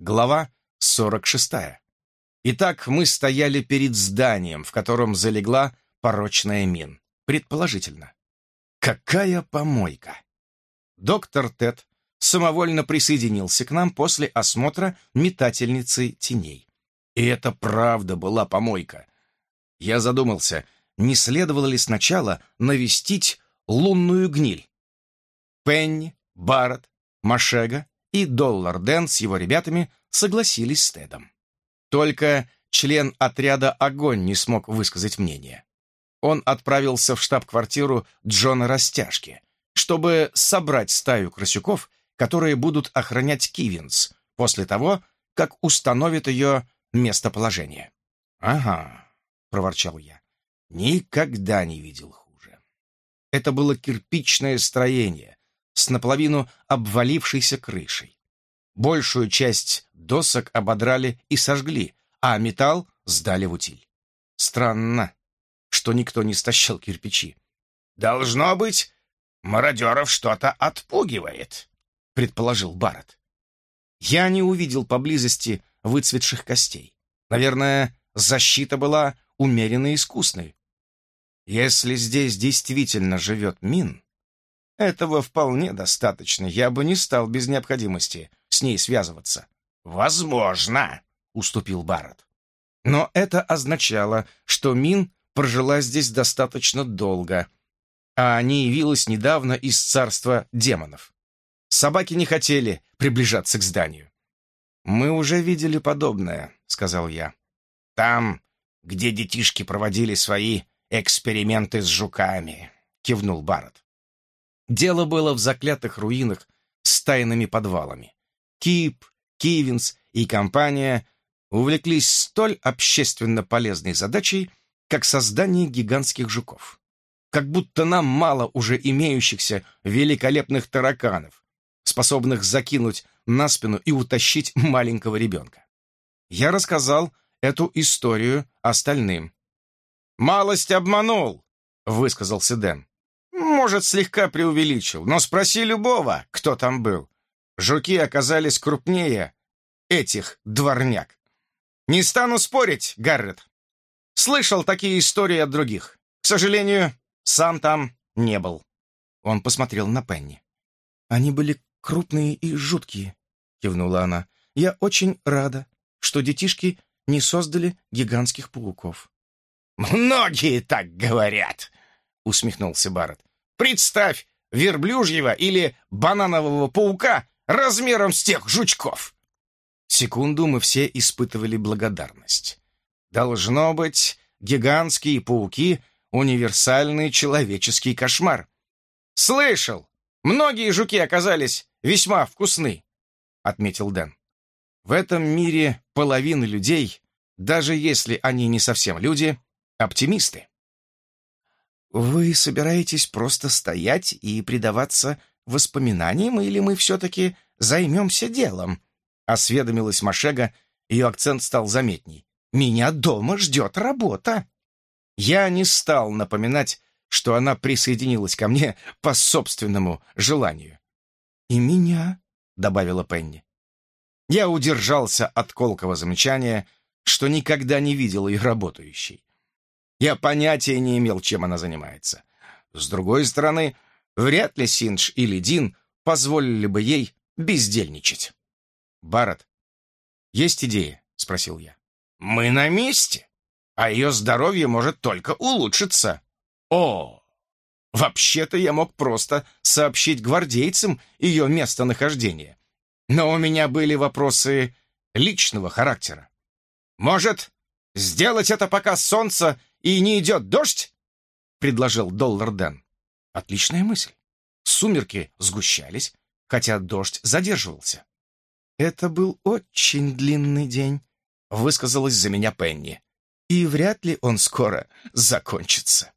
Глава 46. Итак, мы стояли перед зданием, в котором залегла порочная мин. Предположительно. Какая помойка! Доктор Тед самовольно присоединился к нам после осмотра метательницы теней. И это правда была помойка. Я задумался, не следовало ли сначала навестить лунную гниль. Пенни, Барретт, Машега и Доллар Дэн с его ребятами согласились с Тедом. Только член отряда «Огонь» не смог высказать мнение. Он отправился в штаб-квартиру Джона Растяжки, чтобы собрать стаю крысюков, которые будут охранять Кивинс после того, как установит ее местоположение. «Ага», — проворчал я, — «никогда не видел хуже». Это было кирпичное строение с наполовину обвалившейся крышей. Большую часть досок ободрали и сожгли, а металл сдали в утиль. Странно, что никто не стащил кирпичи. «Должно быть, мародеров что-то отпугивает», — предположил Барретт. Я не увидел поблизости выцветших костей. Наверное, защита была умеренно искусной. Если здесь действительно живет Мин, этого вполне достаточно. Я бы не стал без необходимости с ней связываться. «Возможно», — уступил Барретт. Но это означало, что Мин прожила здесь достаточно долго, а не явилась недавно из царства демонов. Собаки не хотели приближаться к зданию. «Мы уже видели подобное», — сказал я. «Там, где детишки проводили свои эксперименты с жуками», — кивнул Барретт. Дело было в заклятых руинах с тайными подвалами. Кип, Кивинс и компания увлеклись столь общественно полезной задачей, как создание гигантских жуков. Как будто нам мало уже имеющихся великолепных тараканов, способных закинуть на спину и утащить маленького ребенка. Я рассказал эту историю остальным. «Малость обманул», — высказался Дэн. «Может, слегка преувеличил, но спроси любого, кто там был. Жуки оказались крупнее этих дворняк. Не стану спорить, Гаррет. Слышал такие истории от других. К сожалению, сам там не был». Он посмотрел на Пенни. «Они были крупные и жуткие», — кивнула она. «Я очень рада, что детишки не создали гигантских пауков». «Многие так говорят», — усмехнулся Барретт. «Представь верблюжьего или бананового паука размером с тех жучков!» Секунду мы все испытывали благодарность. Должно быть, гигантские пауки — универсальный человеческий кошмар. «Слышал! Многие жуки оказались весьма вкусны», — отметил Дэн. «В этом мире половина людей, даже если они не совсем люди, оптимисты». «Вы собираетесь просто стоять и предаваться воспоминаниям, или мы все-таки займемся делом?» — осведомилась Машега, ее акцент стал заметней. «Меня дома ждет работа!» Я не стал напоминать, что она присоединилась ко мне по собственному желанию. «И меня», — добавила Пенни. Я удержался от колкого замечания, что никогда не видел ее работающей. Я понятия не имел, чем она занимается. С другой стороны, вряд ли Синдж или Дин позволили бы ей бездельничать. «Барретт, есть идея?» — спросил я. «Мы на месте, а ее здоровье может только улучшиться». «О, вообще-то я мог просто сообщить гвардейцам ее местонахождение. Но у меня были вопросы личного характера. Может, сделать это, пока солнце и не идет дождь?» — предложил Доллар Дэн. Отличная мысль. Сумерки сгущались, хотя дождь задерживался. «Это был очень длинный день», — высказалась за меня Пенни. «И вряд ли он скоро закончится».